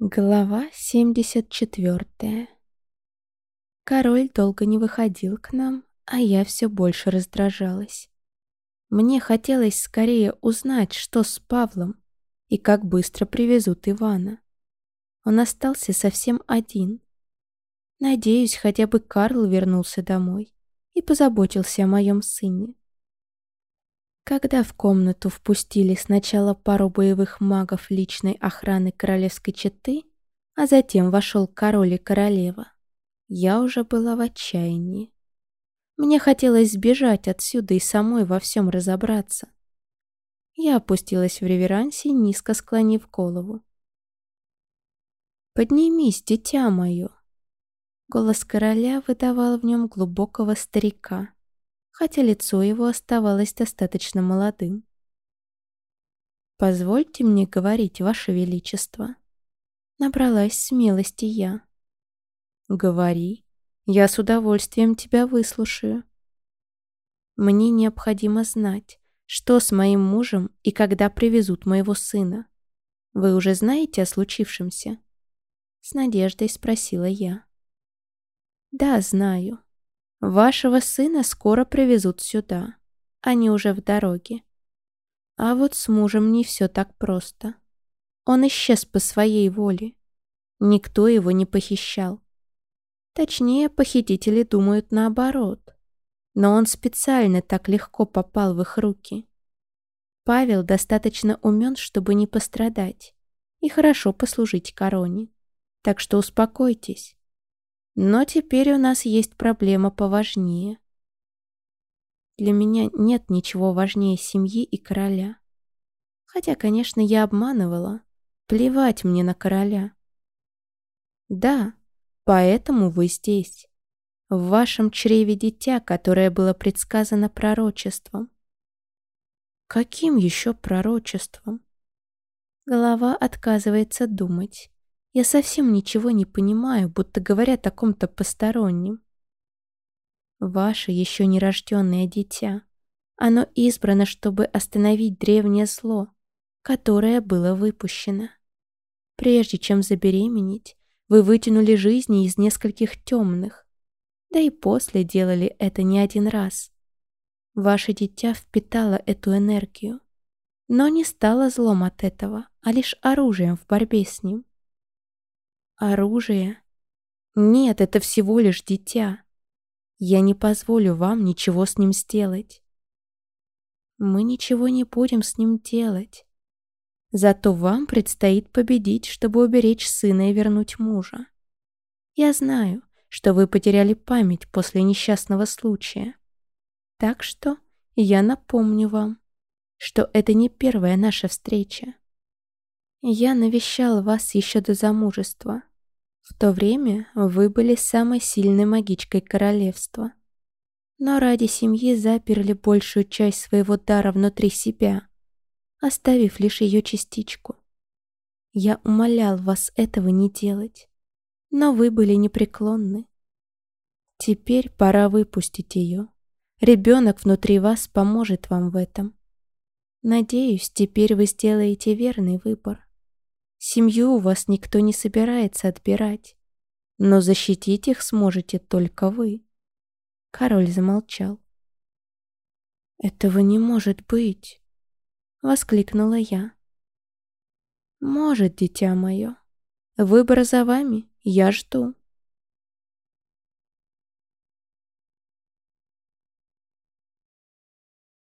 Глава 74 Король долго не выходил к нам, а я все больше раздражалась. Мне хотелось скорее узнать, что с Павлом и как быстро привезут Ивана. Он остался совсем один. Надеюсь, хотя бы Карл вернулся домой и позаботился о моем сыне. Когда в комнату впустили сначала пару боевых магов личной охраны королевской четы, а затем вошел король и королева, я уже была в отчаянии. Мне хотелось сбежать отсюда и самой во всем разобраться. Я опустилась в реверансе, низко склонив голову. «Поднимись, дитя мое!» Голос короля выдавал в нем глубокого старика хотя лицо его оставалось достаточно молодым. «Позвольте мне говорить, Ваше Величество». Набралась смелости я. «Говори, я с удовольствием тебя выслушаю». «Мне необходимо знать, что с моим мужем и когда привезут моего сына. Вы уже знаете о случившемся?» С надеждой спросила я. «Да, знаю. Вашего сына скоро привезут сюда. Они уже в дороге. А вот с мужем не все так просто. Он исчез по своей воле. Никто его не похищал. Точнее, похитители думают наоборот. Но он специально так легко попал в их руки. Павел достаточно умен, чтобы не пострадать и хорошо послужить короне. Так что успокойтесь. Но теперь у нас есть проблема поважнее. Для меня нет ничего важнее семьи и короля. Хотя, конечно, я обманывала. Плевать мне на короля. Да, поэтому вы здесь. В вашем чреве дитя, которое было предсказано пророчеством. Каким еще пророчеством? Голова отказывается думать. Я совсем ничего не понимаю, будто говорят о ком-то постороннем. Ваше еще нерожденное дитя. Оно избрано, чтобы остановить древнее зло, которое было выпущено. Прежде чем забеременеть, вы вытянули жизни из нескольких темных, да и после делали это не один раз. Ваше дитя впитало эту энергию, но не стало злом от этого, а лишь оружием в борьбе с ним. Оружие? Нет, это всего лишь дитя. Я не позволю вам ничего с ним сделать. Мы ничего не будем с ним делать. Зато вам предстоит победить, чтобы уберечь сына и вернуть мужа. Я знаю, что вы потеряли память после несчастного случая. Так что я напомню вам, что это не первая наша встреча. Я навещал вас еще до замужества. В то время вы были самой сильной магичкой королевства. Но ради семьи заперли большую часть своего дара внутри себя, оставив лишь ее частичку. Я умолял вас этого не делать, но вы были непреклонны. Теперь пора выпустить ее. Ребенок внутри вас поможет вам в этом. Надеюсь, теперь вы сделаете верный выбор. Семью у вас никто не собирается отбирать, но защитить их сможете только вы. Король замолчал. «Этого не может быть!» — воскликнула я. «Может, дитя мое. Выбор за вами, я жду».